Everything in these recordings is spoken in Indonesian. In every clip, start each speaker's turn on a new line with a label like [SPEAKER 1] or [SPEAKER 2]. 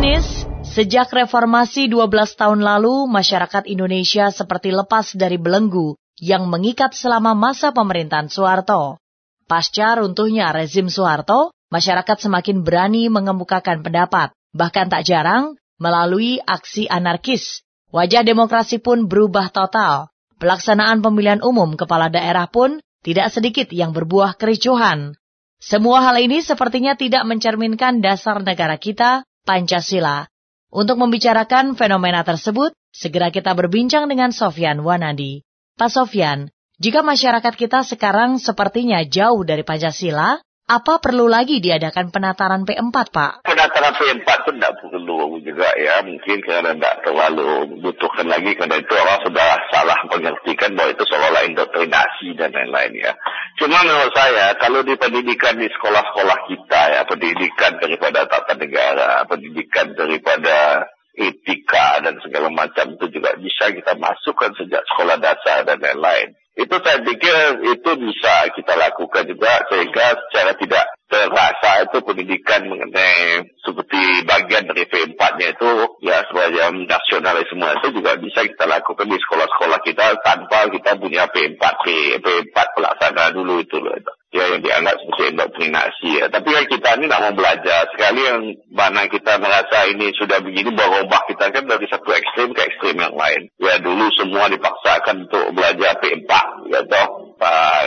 [SPEAKER 1] Bisnis, sejak reformasi 12 tahun lalu, masyarakat Indonesia seperti lepas dari belenggu yang mengikat selama masa pemerintahan Soeharto. Pasca runtuhnya rezim Soeharto, masyarakat semakin berani mengemukakan pendapat, bahkan tak jarang melalui aksi anarkis. Wajah demokrasi pun berubah total. Pelaksanaan pemilihan umum kepala daerah pun tidak sedikit yang berbuah kericuhan. Semua hal ini sepertinya tidak mencerminkan dasar negara kita, Pancasila. Untuk membicarakan fenomena tersebut, segera kita berbincang dengan Sofyan Wanadi. Pak Sofyan, jika masyarakat kita sekarang sepertinya jauh dari Pancasila, apa perlu lagi diadakan penataran P4, Pak?
[SPEAKER 2] Penataran P4 itu tidak perlu juga ya. Mungkin karena tidak terlalu butuhkan lagi. Karena itu orang sudah salah mengertikan bahwa itu seolah-olah indoktrinasi dan lain-lain ya. Cuma menurut saya, kalau di pendidikan di sekolah-sekolah kita ya, pendidikan daripada tata negara, pendidikan daripada etika dan segala macam itu juga bisa kita masukkan sejak sekolah dasar dan lain-lain. Itu saya pikir itu bisa kita lakukan juga sehingga secara tidak terasa itu pendidikan mengenai P4-nya itu ya sebagai nasionalisme itu juga bisa kita lakukan di sekolah-sekolah kita tanpa kita punya P4, P, P4 pelaksana dulu itu loh. Itu yang dianggap sebagai indoktrinasi ya. Tapi kan kita ini tidak mau belajar. Sekali yang mana kita merasa ini sudah begini berubah kita kan dari satu ekstrim ke ekstrim yang lain. Ya dulu semua dipaksakan untuk belajar P4 ya toh.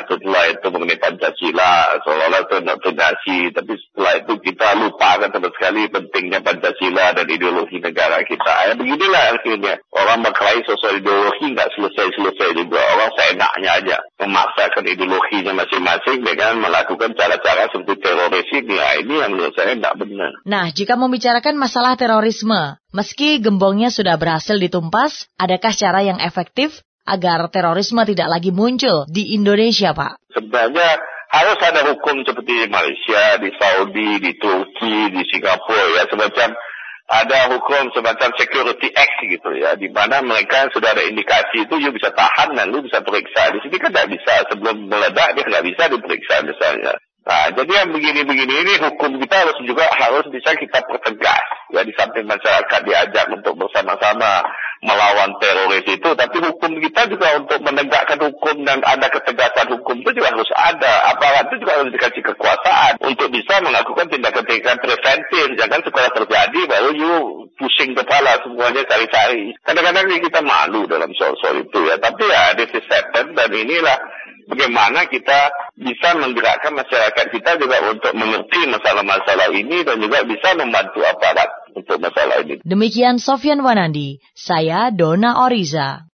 [SPEAKER 2] Setelah itu mengenai Pancasila, seolah-olah itu indoktrinasi. Tapi setelah itu kita lupa kan sama sekali pentingnya Pancasila dan ideologi negara kita. Ya beginilah akhirnya. Orang berkelahi sosial ideologi nggak selesai-selesai juga. Orang seenaknya aja memaksakan ideologinya masing-masing dengan melakukan cara-cara seperti teroris ini. Ya, ini yang menurut saya tidak benar.
[SPEAKER 1] Nah, jika membicarakan masalah terorisme, meski gembongnya sudah berhasil ditumpas, adakah cara yang efektif agar terorisme tidak lagi muncul di Indonesia, Pak?
[SPEAKER 2] Sebenarnya harus ada hukum seperti di Malaysia, di Saudi, di Turki, di Singapura ya semacam ada hukum semacam security act gitu ya, di mana mereka sudah ada indikasi itu you bisa tahan dan lu bisa periksa. Di sini kan tidak bisa sebelum meledak dia nggak bisa diperiksa misalnya. Nah, jadi yang begini-begini ini hukum kita harus juga harus bisa kita pertegas ya di samping masyarakat diajak untuk bersama-sama melawan teroris itu, tapi hukum kita juga untuk menegakkan hukum dan ada ketegasan hukum itu juga harus ada. Aparat itu juga harus dikasih kekuasaan untuk bisa melakukan tindakan-tindakan preventif. Jangan sekolah terjadi baru you pusing kepala semuanya cari-cari. Kadang-kadang kita malu dalam soal-soal itu ya. Tapi ya this is happen dan inilah bagaimana kita bisa menggerakkan masyarakat kita juga untuk mengerti masalah-masalah ini dan juga bisa membantu aparat untuk masalah ini.
[SPEAKER 1] Demikian Sofyan Wanandi, saya Dona Oriza.